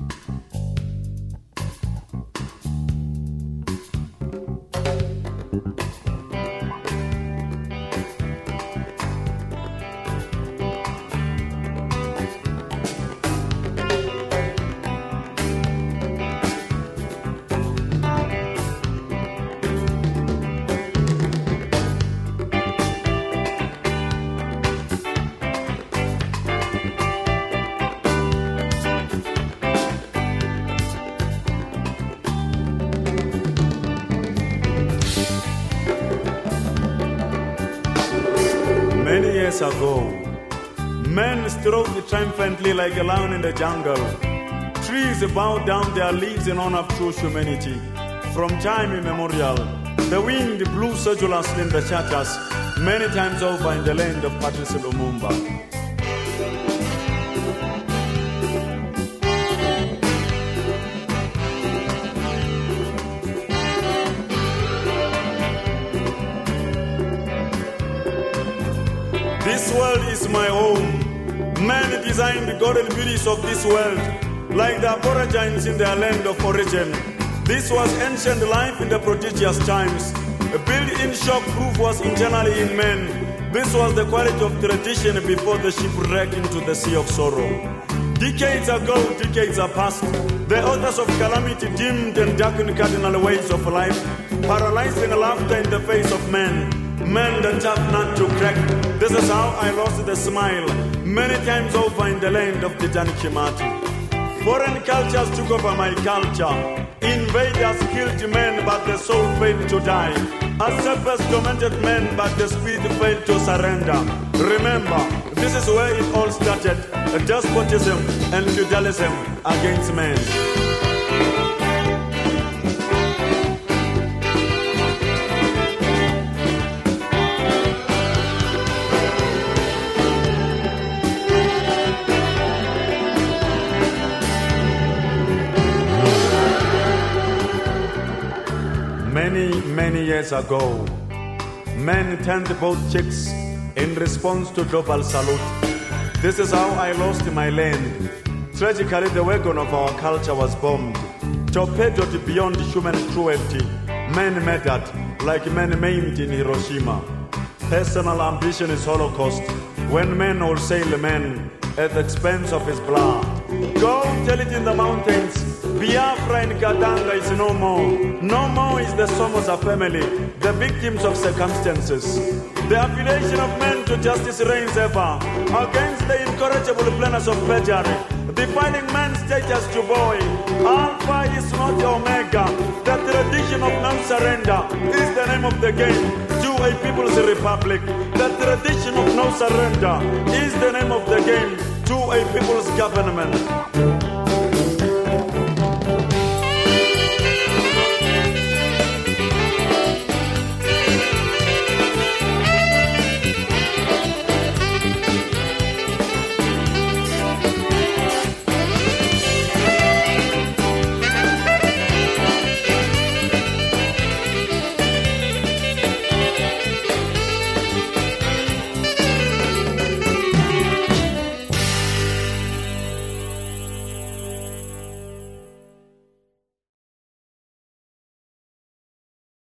Many years ago, men strode triumphantly like a lion in the jungle. Trees bowed down their leaves in honor of true humanity. From time immemorial, the wind blew sedulously in the churches, many times over in the land of Patrice Lumumba. This world is my home. Man designed the golden beauties of this world, like the aborigines in their land of origin. This was ancient life in the prodigious times. A built-in shock-proof was internally in men. This was the quality of tradition before the shipwreck into the sea of sorrow. Decades ago, decades are past. The authors of calamity dimmed and darkened cardinal ways of life, paralyzing laughter in the face of men. Men that have not to crack. This is how I lost the smile many times over in the land of the Janikimati. Foreign cultures took over my culture. Invaders killed men, but the soul failed to die. Usurpers tormented men, but the spirit failed to surrender. Remember, this is where it all started despotism and feudalism against men. Many, many years ago, men turned both cheeks in response to global salute. This is how I lost my land. Tragically, the wagon of our culture was bombed, torpedoed beyond human cruelty. Men murdered like men maimed in Hiroshima. Personal ambition is Holocaust when men wholesale men at the expense of his blood. Go tell it in the mountains. Biafra and Katanga is no more. No more is the Somoza family, the victims of circumstances. The affiliation of men to justice reigns ever against the incorrigible planners of perjury, defining man's status to boy. Alpha is not Omega. The tradition of non-surrender is the name of the game to a people's republic. The tradition of no surrender is the name of the game to a people's government.